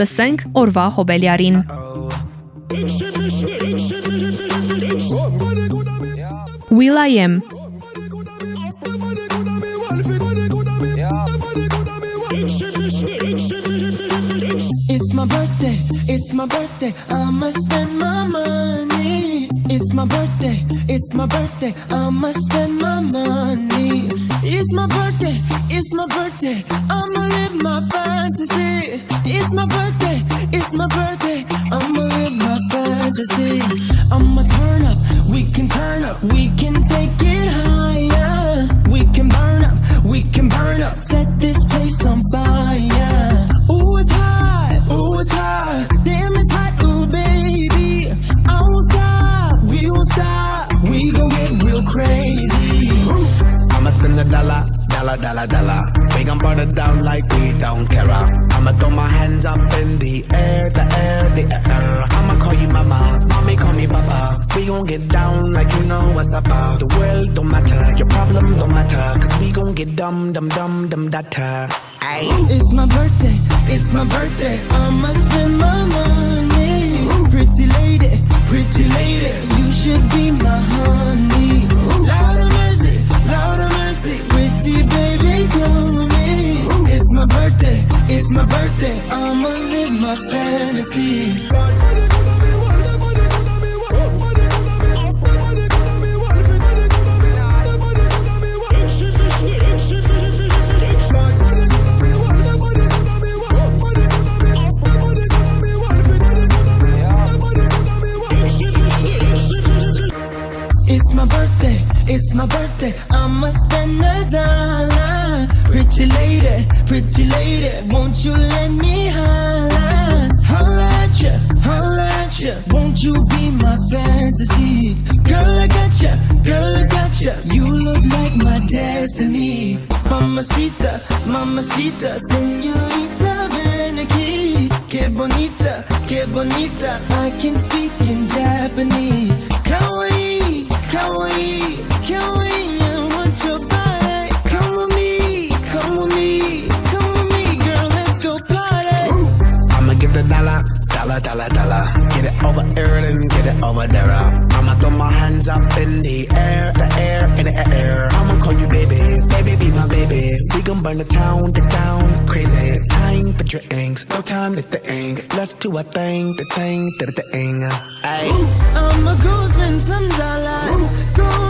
Լսենք օրվա հոբելյարին։ Will I am It's my birthday, it's my birthday, I'ma spend my money. It's my birthday, it's my birthday, I'ma spend my money. It's my birthday, it's my birthday, I'ma live my fantasy. It's my birthday, it's my birthday, I'ma live my fantasy. I'ma turn up, we can turn up, we can take it higher. We can burn up, we can burn up, set this place on dollar. We gon' burn it down like we don't care. I'ma throw my hands up in the air, the air, the air. I'ma call you mama, mommy call me papa. We gon' get down like you know what's up. The world don't matter, your problem don't matter. Cause we gon' get dumb, dumb, dumb, dumb, data. Ayy. It's my birthday, it's my birthday. I'ma spend my money. Pretty lady, pretty lady, you should be my honey. Birthday, it's my birthday. I'ma live my fantasy. Bonita. I can speak in Japanese. Kawaii, kawaii, kawaii. I want your body. Come with me, come with me, come with me, girl. Let's go party. I'ma give the dollar, dollar, dollar, dollar. It over get it over there. I'ma throw my hands up in the air, the air, in the air. I'ma call you baby, baby, be my baby. We gon' burn the town, the town, crazy. Time for drinks, no time to think. Let's do a thing, the thing, the the thing. Ayy. I'ma go spend some dollars. Go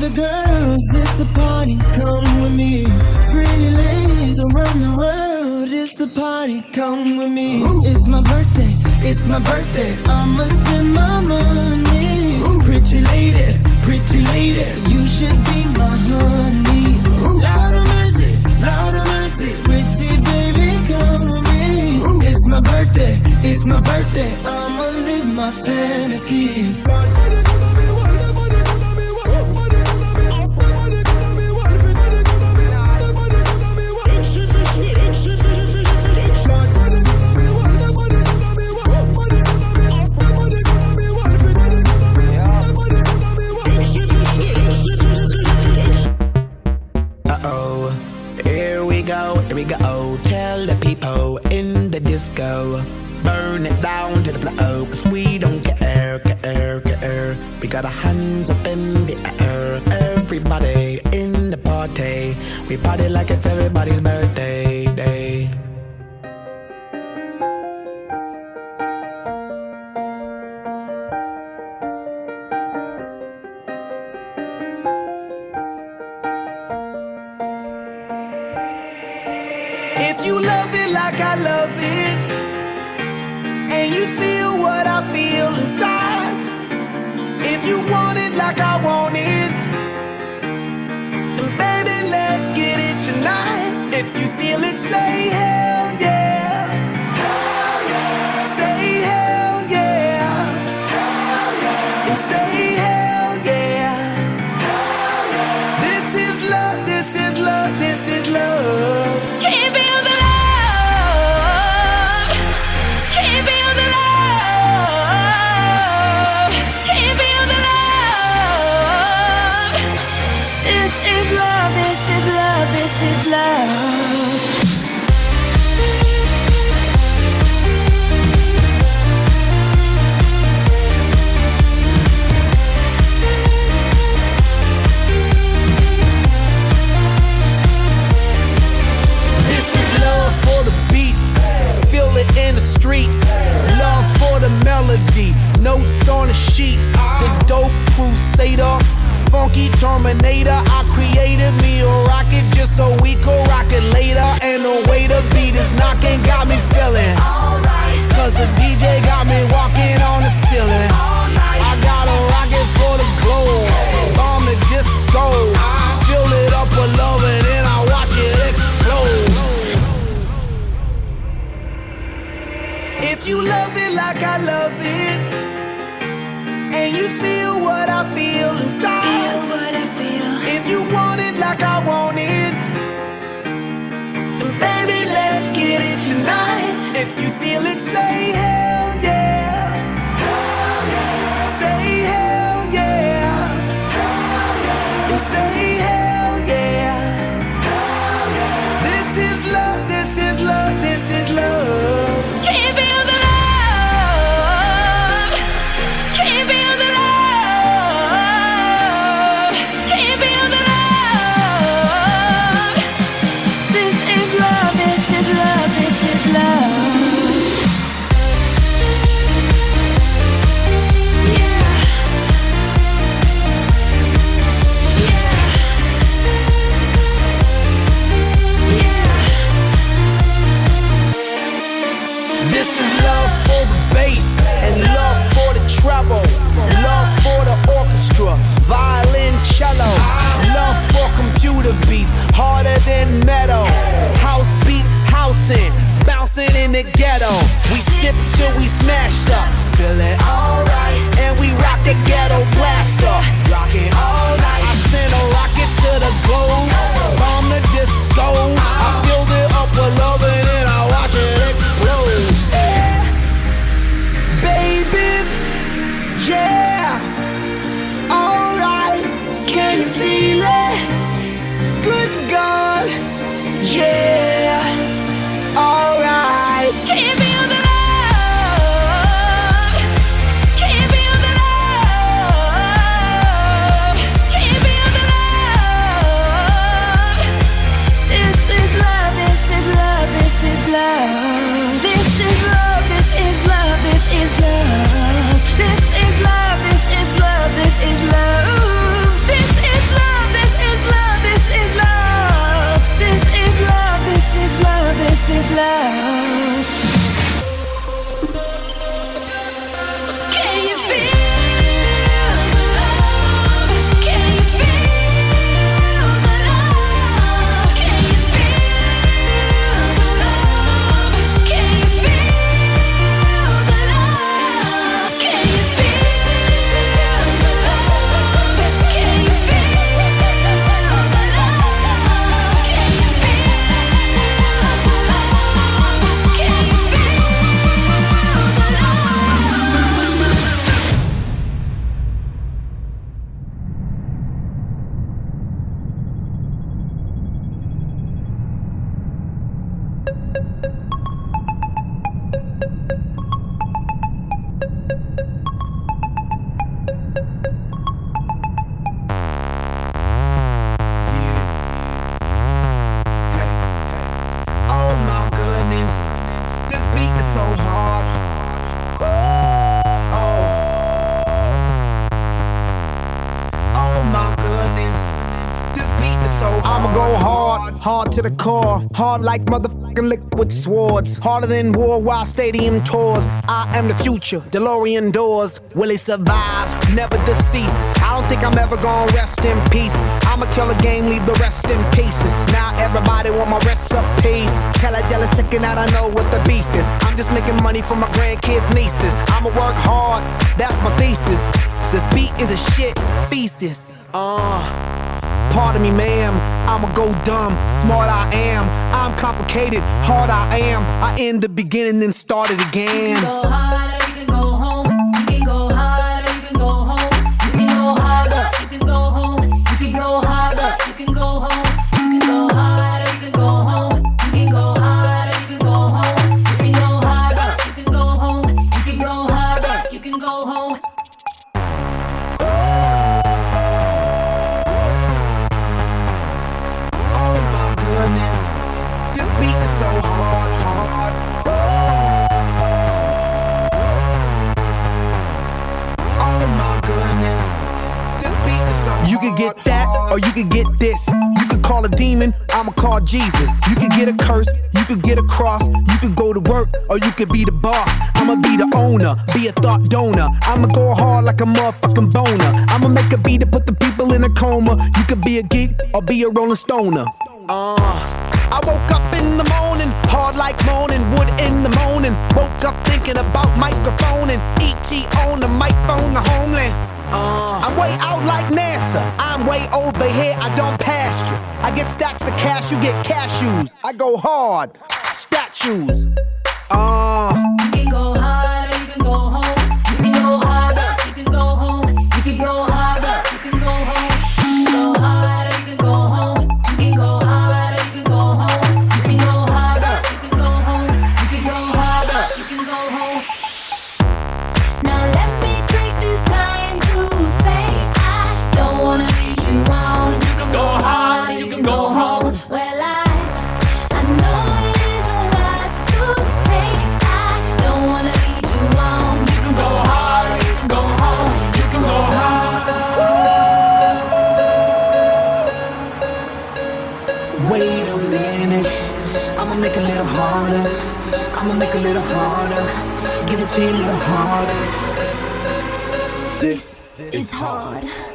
the girls. It's a party, come with me. Pretty ladies around the world. It's a party, come with me. It's my birthday, it's my birthday. I'ma spend my money. Pretty lady, pretty lady, you should be my honey. Ooh. Lord of mercy, Lord of mercy, pretty baby, come with me. It's my birthday, it's my birthday. I'ma live my fantasy. We go. Tell the people in the disco, burn it down to the floor, cause we don't care, care, care. We got our hands up in the air, everybody in the party. We party like it's everybody's birthday day. I love it, and you feel what I feel inside, if you want it like I want it, then baby, let's get it tonight. If you feel it, say hell sheets. a sheet, the dope crusader, funky terminator. I created me a rocket just so we could rock it later. And the way the beat is knocking got me feeling. Cause the DJ got me walking on the ceiling. I got a rocket for the globe. Bomb the disco. Fill it up with love and then I If you love it like I love it, and you feel what I feel inside, what i feel. If you want it like I want it, then baby, let's get it tonight. If you feel it, say hell the ghetto. We sip till we smashed up, feeling alright, hard like motherfucking liquid swords, harder than war worldwide stadium tours. I am the future, DeLorean doors. Will he survive? Never deceased. I don't think I'm ever gonna rest in peace. I'ma kill a game, leave the rest in pieces. Now everybody want my recipes. Tell a jealous chicken out I know what the beef is. I'm just making money for my grandkids, nieces. I'ma work hard, that's my thesis. This beat is a shit thesis. Uh, pardon me, ma'am. I'ma go dumb, smart I am. I'm complicated, hard I am. I end the beginning and start it again. could be the boss. I'ma be the owner, be a thought donor. I'ma go hard like a motherfucking boner. I'ma make a beat to put the people in a coma. You could be a geek or be a rolling stoner. Uh, I woke up in the morning, hard like moaning, wood in the morning. Woke up thinking about microphone and ET on the microphone, the homeland. Uh, I'm way out like NASA. I'm way over here, I don't pass you. I get stacks of cash, you get cashews. I go hard, statues. on. hard. This is hard.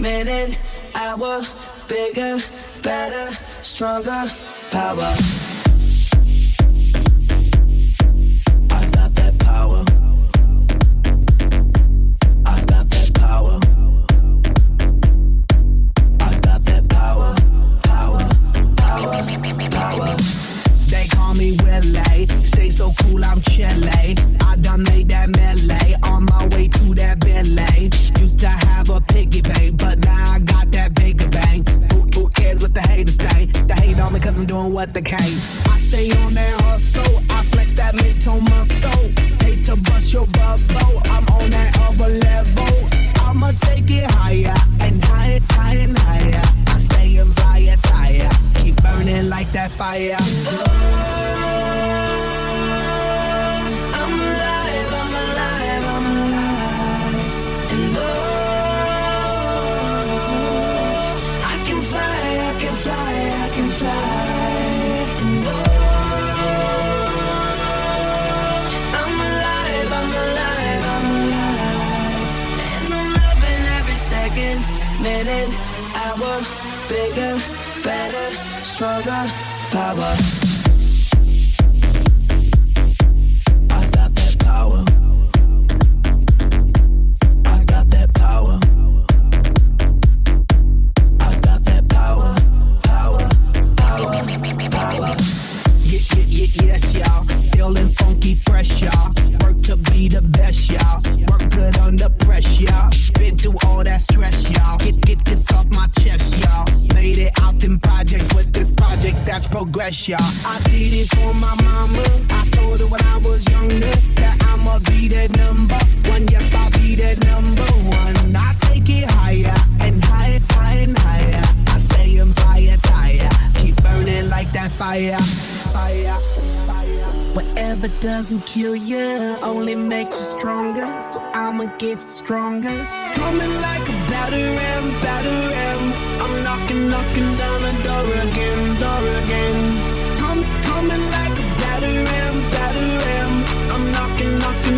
minute, hour, bigger, better, stronger power. I'ma get stronger. Coming like a batter ram, batter ram. I'm knocking, knocking down the door again, door again. Come, coming like a batter ram, batter ram. I'm knocking, knocking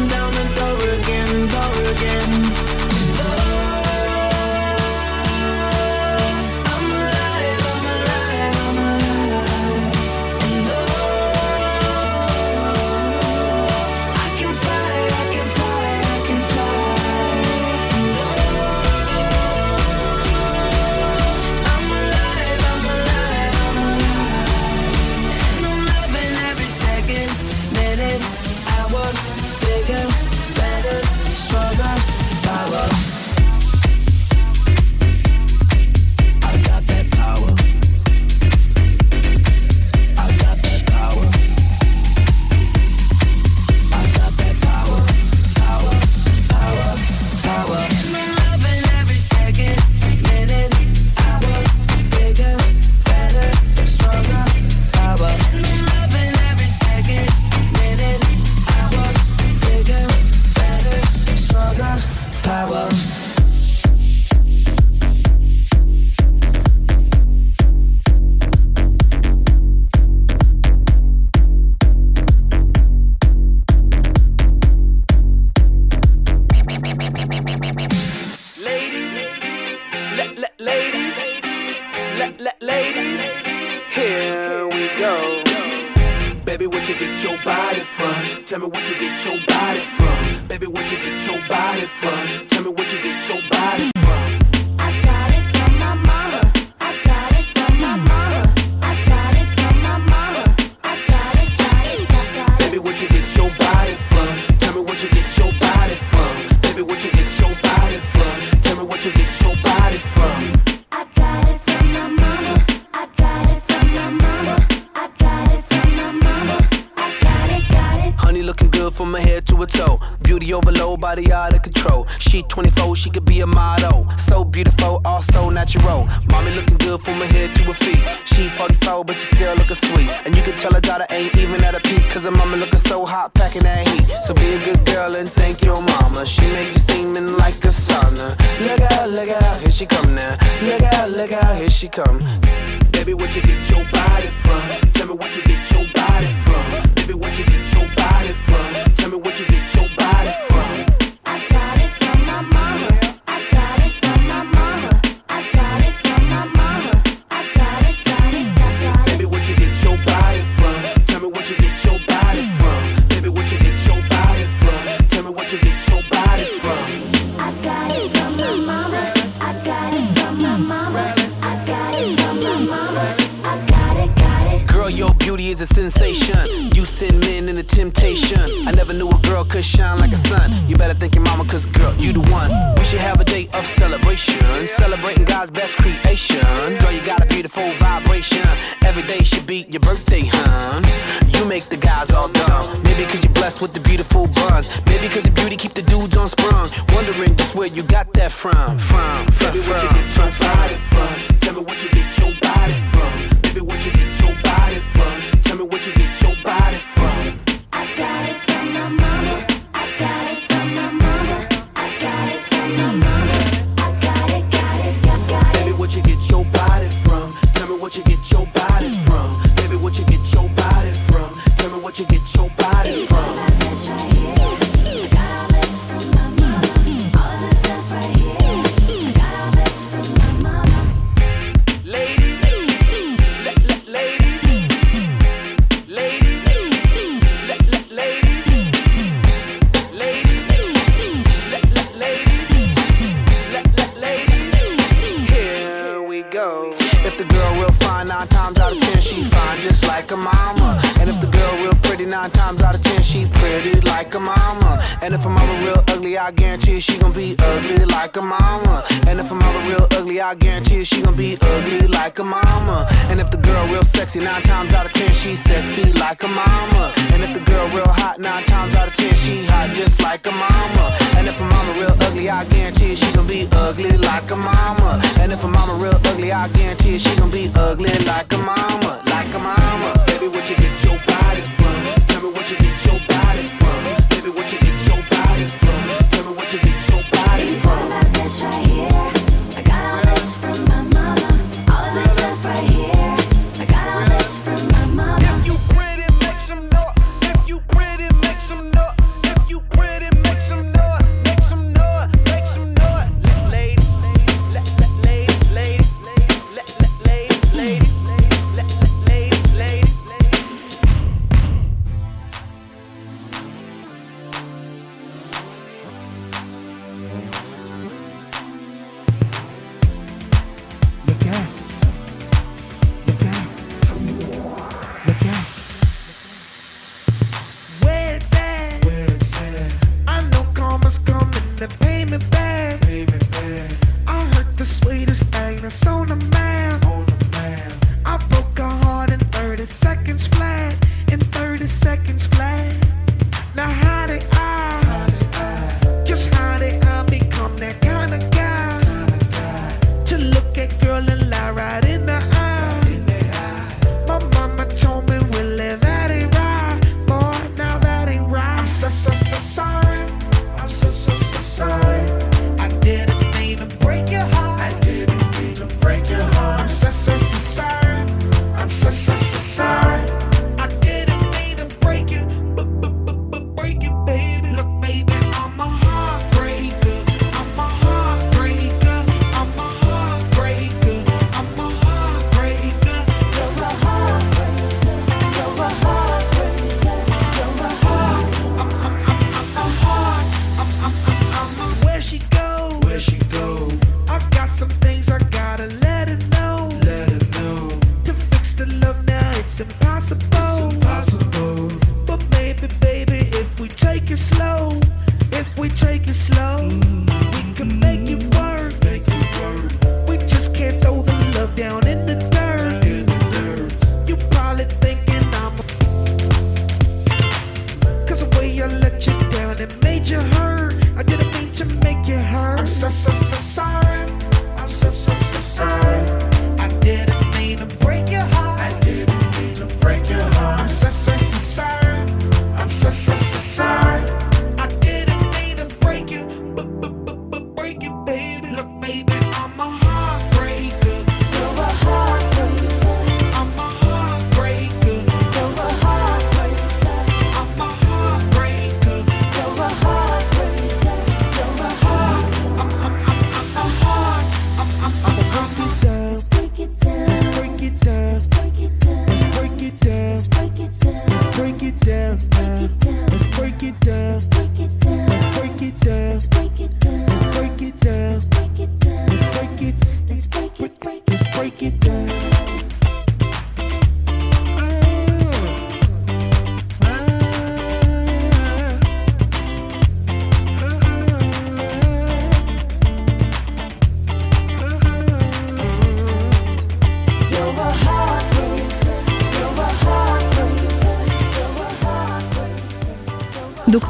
what you get your body from? Tell me what you get your body from. Baby, what you get your body from? Tell me what you get your body She 24, she could be a model. So beautiful, all so natural. Mommy looking good from her head to her feet. She 44, but she still looking sweet. And you can tell her daughter ain't even at a peak. Cause her mama looking so hot, packing that heat. So be a good girl and thank your mama. She make you steaming like a sauna. Look out, look out, here she come now. Look out, look out, here she come. Baby, what you get your body from? Tell me what you get your body from. Baby, what you get your body from? Tell me what you get your body beauty is a sensation. You send men in into temptation. I never knew a girl could shine like a sun. You better thank your mama, cause girl, you the one. We should have a day of celebration. Celebrating God's best creation. Girl, you got a beautiful vibration. Every day should be your birthday, hun. You make the guys all dumb. Maybe cause you're blessed with the beautiful buns. Maybe cause your beauty keep the dudes on sprung. Wondering just where you got that from. From, from, Baby, what you get your body from? Tell me what you get your body from. What you get your body from. she gon' be ugly like a mama. And if I'm real ugly, I guarantee you she gon' be ugly like a mama. And if the girl real sexy, nine times out of ten, she's sexy like a mama. And if the girl real hot, nine times out of ten, she hot just like a mama. And if a mama real ugly, I guarantee you she gon' be ugly like a mama. And if a mama real ugly, I guarantee you she gon' be ugly like a mama, like a mama. Baby, would you get your